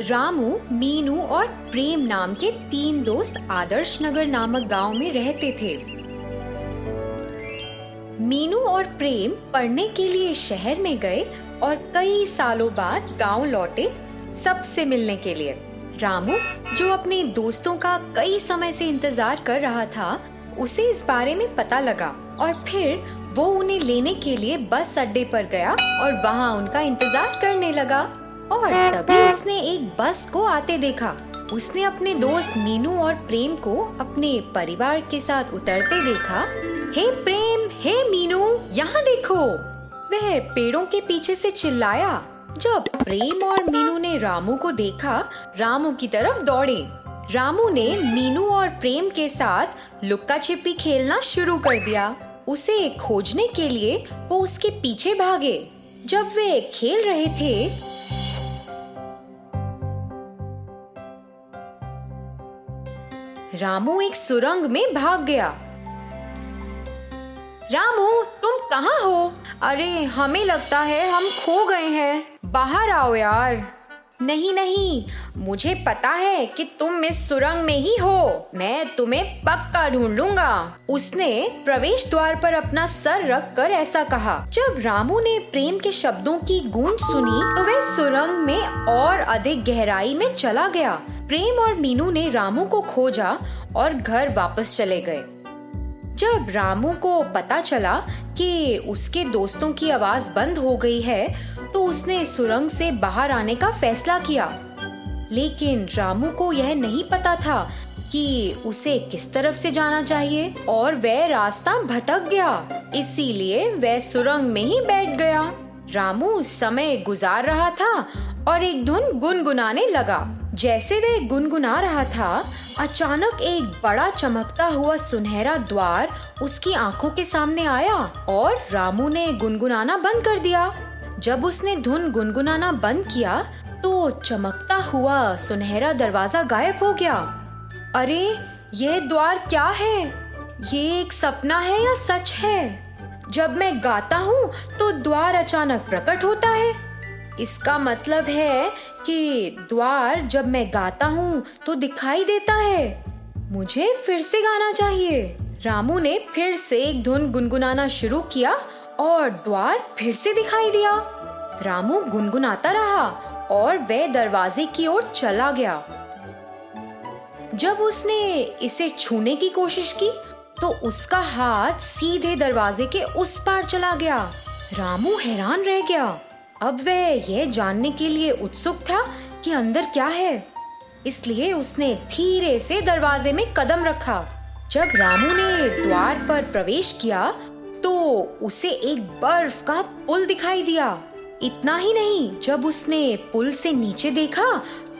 रामू, मीनू और प्रेम नाम के तीन दोस्त आदर्श नगर नामक गाँव में रहते थे। मीनू और प्रेम पढ़ने के लिए शहर में गए और कई सालों बाद गाँव लौटे सबसे मिलने के लिए। रामू, जो अपने दोस्तों का कई समय से इंतज़ार कर रहा था, उसे इस बारे में पता लगा और फिर वो उन्हें लेने के लिए बस अड्डे पर गया और वहाँ उनका इंतज़ार करने लगा। और तभी उसने एक बस को आते देखा। उसने अपने दोस्त मीनू और प्रेम को अपने परिवार के साथ उतरते देखा। हे प्रेम, हे मीनू, यहाँ देखो। वह पेड़ों के पीछे से चिल्लाया। जब प्रेम और मीनू ने रामू को देखा, रामू की तरफ़ दौड़े। रामू ने मीनू और प्रेम के साथ लुक्का छिपी खेलना शुरू कर दिया। उसे खोजने के लिए वो उसके पीछे भागे। जब वे खेल रहे थे रामू एक सुरंग में भाग गया। रामू, तुम कहाँ हो? अरे, हमें लगता है हम खो गए हैं। बाहर आओ यार। नहीं नहीं, मुझे पता है कि तुम इस सुरंग में ही हो। मैं तुम्हें पक्का ढूंढ लूँगा। उसने प्रवेश द्वार पर अपना सर रख कर ऐसा कहा। जब रामू ने प्रेम के शब्दों की गूंज सुनी तो वह सुरंग में और अधिक गहराई में चला गया। प्रेम और मीनू ने रामू को खोजा और घर वापस चले गए। जब रामू को पता चला कि उसके दोस्तों की आवाज़ बंद हो गई है तो उसने सुरंग से बाहर आने का फैसला किया। लेकिन रामू को यह नहीं पता था कि उसे किस तरफ़ से जाना चाहिए और वह रास्ता भटक गया। इसीलिए वह सुरंग में ही बैठ गया। रामू समय गुजार रहा था और एक धुन गुनगुनाने लगा। जैसे वह गुनगुना रहा था, अचानक एक बड़ा चमकता हुआ सुनहरा द्वार उसकी आँखों के सामने आया और रामू ने गुनगुनाना बंद कर दिया। जब उसने धुन गुनगुनाना बंद किया तो चमकता हुआ सुनहरा दरवाज़ा गायब हो गया। अरे, यह द्वार क्या है? ये एक सपना है या सच है? जब मैं गाता हूँ तो द्वार अचानक प्रकट होता है। इसका मतलब है कि द्वार जब मैं गाता हूँ तो दिखाई देता है। मुझे फिर से गाना चाहिए। रामू ने फिर से एक धुन गुनगुनाना शुरू किया और द्वार फिर से दिखाई दिया। रामू गुनगुनाता रहा और वह दरवाजे की ओर चला गया। जब उसने इसे छूने की कोशिश की तो उसका हाथ सीधे दरवाजे के उस पार चला गया। रामू हैरान रह गया। अब वह यह जानने के लिए उत्सुक था कि अंदर क्या है। इसलिए उसने धीरे से दरवाजे में कदम रखा। जब रामू ने द्वार पर प्रवेश किया तो उसे एक बर्फ़ का पुल दिखाई दिया। इतना ही नहीं, जब उसने पुल से नीचे देखा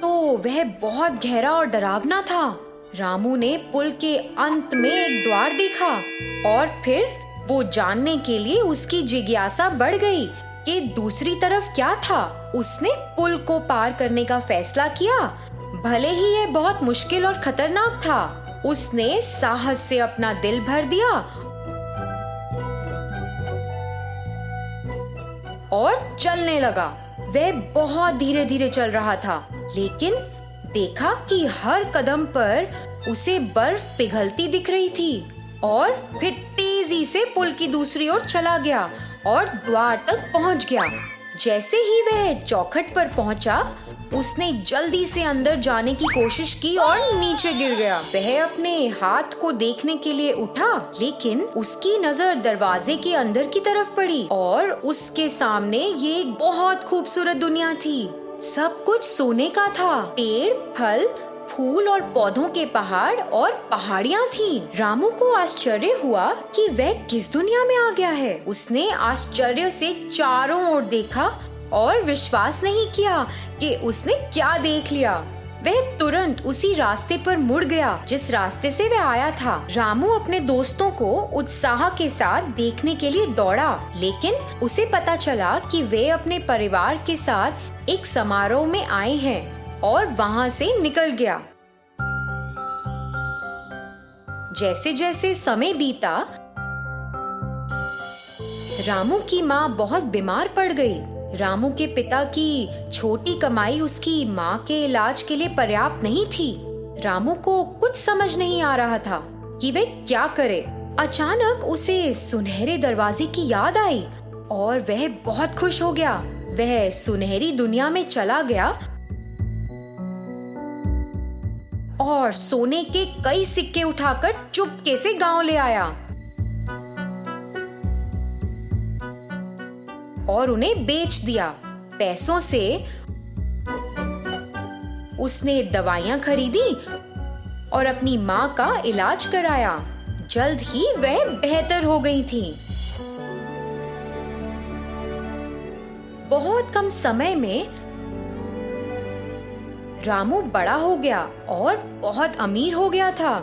तो वह बहुत गहरा और डरावना था। रामू ने पुल के अंत में एक द्वार देखा और फिर वो जानने के लिए उसकी जिज्ञासा बढ़ गई कि दूसरी तरफ़ क्या था? उसने पुल को पार करने का फैसला किया। भले ही यह बहुत मुश्किल और खतरनाक था, उसने साहस से अपना दिल भर दिया। और चलने लगा। वह बहुत धीरे धीरे चल रहा था, लेकिन देखा कि हर कदम पर उसे बर्फ़ पिघलती दिख रही थी और फिर तेज़ी से पुल की दूसरी ओर चला गया। और द्वार तक पहुँच गया। जैसे ही वह चौखट पर पहुँचा, उसने जल्दी से अंदर जाने की कोशिश की और नीचे गिर गया। वह अपने हाथ को देखने के लिए उठा, लेकिन उसकी नज़र दरवाजे के अंदर की तरफ़ पड़ी और उसके सामने ये एक बहुत खूबसूरत दुनिया थी। सब कुछ सोने का था। पेड़, फल फूल और पौधों के पहाड़ और पहाड़ियाँ थीं। रामू को आश्चर्य हुआ कि वह किस दुनिया में आ गया है। उसने आश्चर्य से चारों ओर देखा और विश्वास नहीं किया कि उसने क्या देख लिया। वह तुरंत उसी रास्ते पर मुड़ गया, जिस रास्ते से वह आया था। रामू अपने दोस्तों को उत्साह के साथ देखने के लिए दौड़ा, लेकिन उसे पता चला कि वे अपने परिवार के साथ एक समारोह में आए हैं। और वहाँ से निकल गया। जैसे जैसे समय बीता, रामू की माँ बहुत बीमार पड़ गई। रामू के पिता की छोटी कमाई उसकी माँ के इलाज के लिए पर्याप्त नहीं थी। रामू को कुछ समझ नहीं आ रहा था कि वे क्या करे। अचानक उसे सुनहरे दरवाजे की याद आई और वह बहुत खुश हो गया। वह सुनहरी दुनिया में चला गया और सोने के कई सिक्के उठाकर चुपके से गाँव ले आया। और उन्हें बेच दिया। पैसों से उसने दवाइयाँ खरीदी और अपनी माँ का इलाज कराया। जल्द ही वह बेहतर हो गई थी। बहुत कम समय में रामू बड़ा हो गया और बहुत अमीर हो गया था।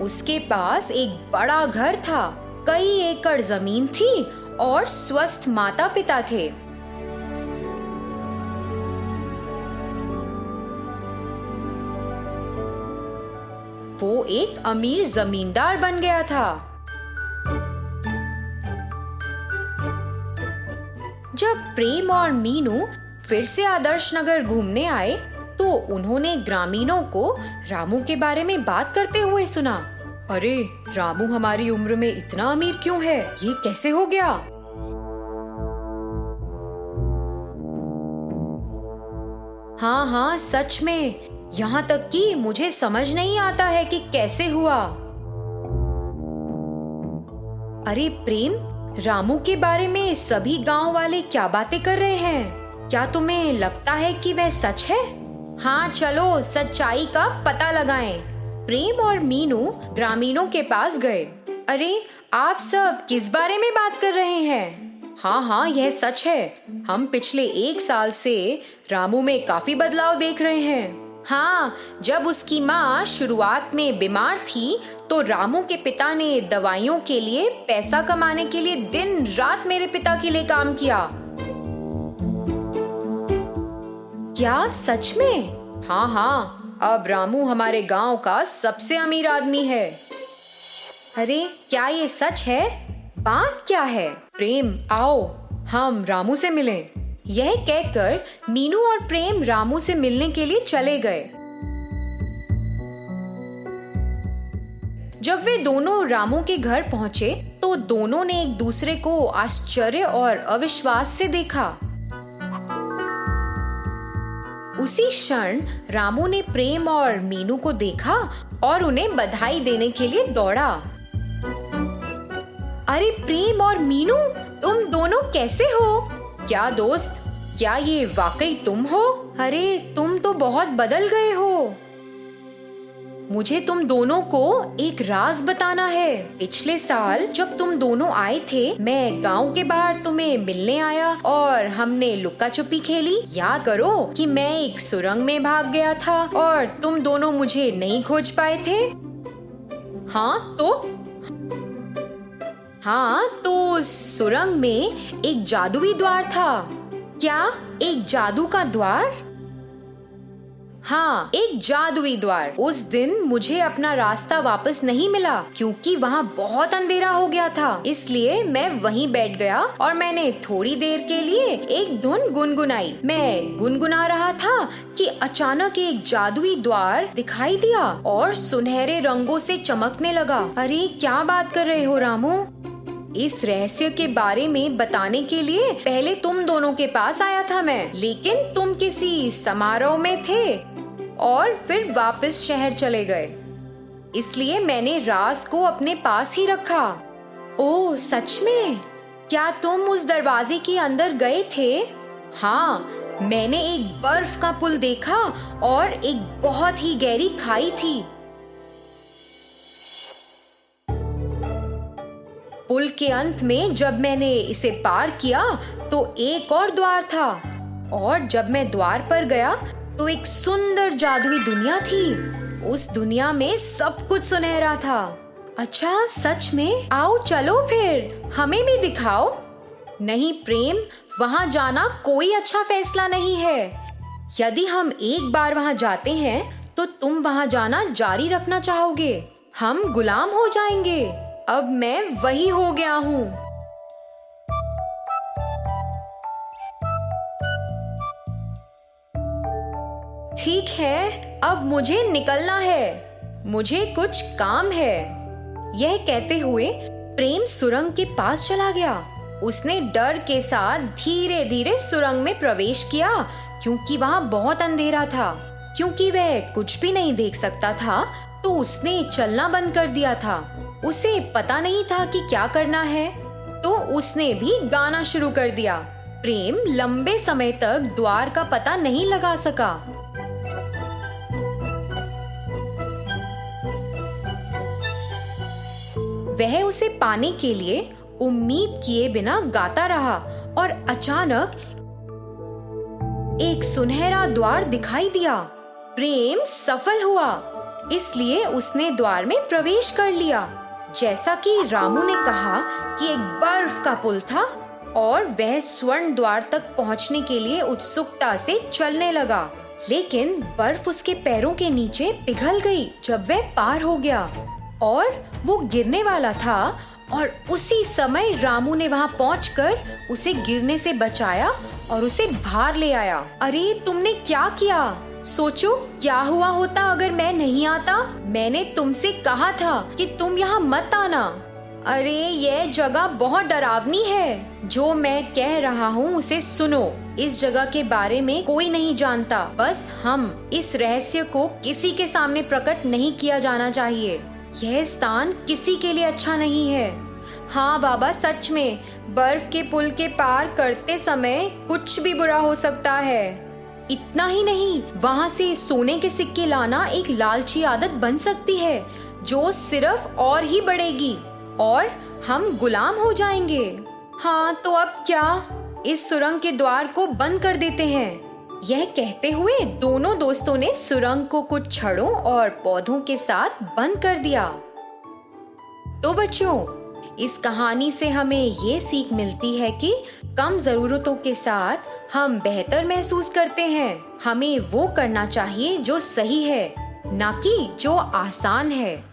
उसके पास एक बड़ा घर था। कई एकड़ ज़मीन थी और स्वस्थ माता पिता थे। वो एक अमीर जमींदार बन गया था। जब प्रेम और मीनू फिर से आदर्श नगर घूमने आए तो उन्होंने ग्रामीणों को रामू के बारे में बात करते हुए सुना। अरे, रामू हमारी उम्र में इतना अमीर क्यों है? ये कैसे हो गया? हाँ हाँ सच में। यहाँ तक कि मुझे समझ नहीं आता है कि कैसे हुआ। अरे प्रेम, रामू के बारे में सभी गाँव वाले क्या बातें कर रहे हैं? क्या तुम्हें लगता है कि वह सच है? हाँ चलो, सच्चाई का पता लगाएँ। प्रेम और मीनू ग्रामीणों के पास गए। अरे, आप सब किस बारे में बात कर रहे हैं? हाँ हाँ यह सच है। हम पिछले एक साल से रामू में काफ़ी बदलाव देख रहे हैं। हाँ जब उसकी माँ शुरुआत में बीमार थी तो रामू के पिता ने दवाइयों के लिए, पैसा कमाने के लिए दिन रात मेरे पिता के लिए काम किया। क्या? सच में? हाँ हाँ। अब रामू हमारे गाँव का सबसे अमीर आदमी है। अरे, क्या ये सच है? बात क्या है? प्रेम, आओ, हम रामू से मिलें। यह कहकर मीनू और प्रेम रामू से मिलने के लिए चले गए। जब वे दोनों रामू के घर पहुँचे तो दोनों ने एक दूसरे को आश्चर्य और अविश्वास से देखा। उसी क्षण रामू ने प्रेम और मीनू को देखा और उन्हें बधाई देने के लिए दौड़ा। अरे प्रेम और मीनू, तुम दोनों कैसे हो? क्या दोस्त? क्या ये वाकई तुम हो? अरे, तुम तो बहुत बदल गए हो। मुझे तुम दोनों को एक राज बताना है। पिछले साल जब तुम दोनों आए थे, मैं गाँव के बाहर तुम्हें मिलने आया और हमने लुक्का छुपी खेली। याद करो कि मैं एक सुरंग में भाग गया था और तुम दोनों मुझे नहीं खोज पाए थे। हाँ तो? हाँ तो सुरंग में एक जादुई द्वार था। क्या एक जादू का द्वार? हाँ एक जादुई द्वार। उस दिन मुझे अपना रास्ता वापस नहीं मिला, क्योंकि वहाँ बहुत अंधेरा हो गया था। इसलिए मैं वहीं बैठ गया और मैंने थोड़ी देर के लिए एक धुन गुनगुनाई। मैं गुनगुना रहा था कि अचानक एक जादुई द्वार दिखाई दिया और सुनहरे रंगों से चमकने लगा। अरे, क्या बात कर रहे हो रामू? इस रहस्य के बारे में बताने के लिए पहले तुम दोनों के पास आया था मैं, लेकिन तुम किसी समारोह में थे और फिर वापस शहर चले गए। इसलिए मैंने रास को अपने पास ही रखा। ओ सच में? क्या तुम उस दरवाजे के अंदर गए थे? हाँ मैंने एक बर्फ़ का पुल देखा और एक बहुत ही गहरी खाई थी। पुल के अंत में जब मैंने इसे पार किया तो एक और द्वार था। और जब मैं द्वार पर गया तो एक सुंदर जादुई दुनिया थी। उस दुनिया में सब कुछ सुनहरा था। अच्छा सच में? आओ, चलो फिर। हमें भी दिखाओ। नहीं, प्रेम, वहाँ जाना कोई अच्छा फैसला नहीं है। यदि हम एक बार वहाँ जाते हैं तो तुम वहाँ जाना जारी रखना चाहोगे। हम गुलाम हो जाएँगे। अब मैं वही हो गया हूँ। ठीक है, अब मुझे निकलना है। मुझे कुछ काम है। यह कहते हुए प्रेम सुरंग के पास चला गया। उसने डर के साथ धीरे धीरे सुरंग में प्रवेश किया, क्योंकि वहाँ बहुत अंधेरा था। क्योंकि वह कुछ भी नहीं देख सकता था तो उसने चलना बंद कर दिया था। उसे पता नहीं था कि क्या करना है तो उसने भी गाना शुरू कर दिया। प्रेम लंबे समय तक द्वार का पता नहीं लगा सका। वह उसे पाने के लिए उम्मीद किए बिना गाता रहा और अचानक एक सुनहरा द्वार दिखाई दिया। प्रेम सफल हुआ, इसलिए उसने द्वार में प्रवेश कर लिया। जैसा कि रामू ने कहा कि एक बर्फ़ का पुल था और वह स्वर्ण द्वार तक पहुँचने के लिए उत्सुकता से चलने लगा। लेकिन बर्फ़ उसके पैरों के नीचे पिघल गई जब वह पार हो गया और वो गिरने वाला था और उसी समय रामू ने वहाँ पहुंचकर उसे गिरने से बचाया और उसे बाहर ले आया। अरे, तुमने क्या किया? सोचो, क्या हुआ होता अगर मैं नहीं आता? मैंने तुमसे कहा था कि तुम यहाँ मत आना। अरे, ये जगह बहुत डरावनी है। जो मैं कह रहा हूँ, उसे सुनो। इस जगह के बारे में कोई नहीं जानता। बस हम इस रहस्य को किसी के सामने प्रकट नहीं किया जाना चाहिए। यह स्थान किसी के लिए अच्छा नहीं है। हाँ बाबा, सच में, बर्फ़ के पुल के पार करते समय कुछ भी बुरा हो सकता है। इतना ही नहीं, वहाँ से सोने के सिक्के लाना एक लालची आदत बन सकती है, जो सिर्फ़ और ही बढ़ेगी, और हम गुलाम हो जाएँगे। हाँ तो अब क्या? इस सुरंग के द्वार को बंद कर देते हैं। यह कहते हुए दोनों दोस्तों ने सुरंग को कुछ छड़ों और पौधों के साथ बंद कर दिया। तो बच्चों इस कहानी से हमें ये सीख मिलती है कि कम जरूरतों के साथ हम बेहतर महसूस करते हैं। हमें वो करना चाहिए जो सही है, न कि जो आसान है।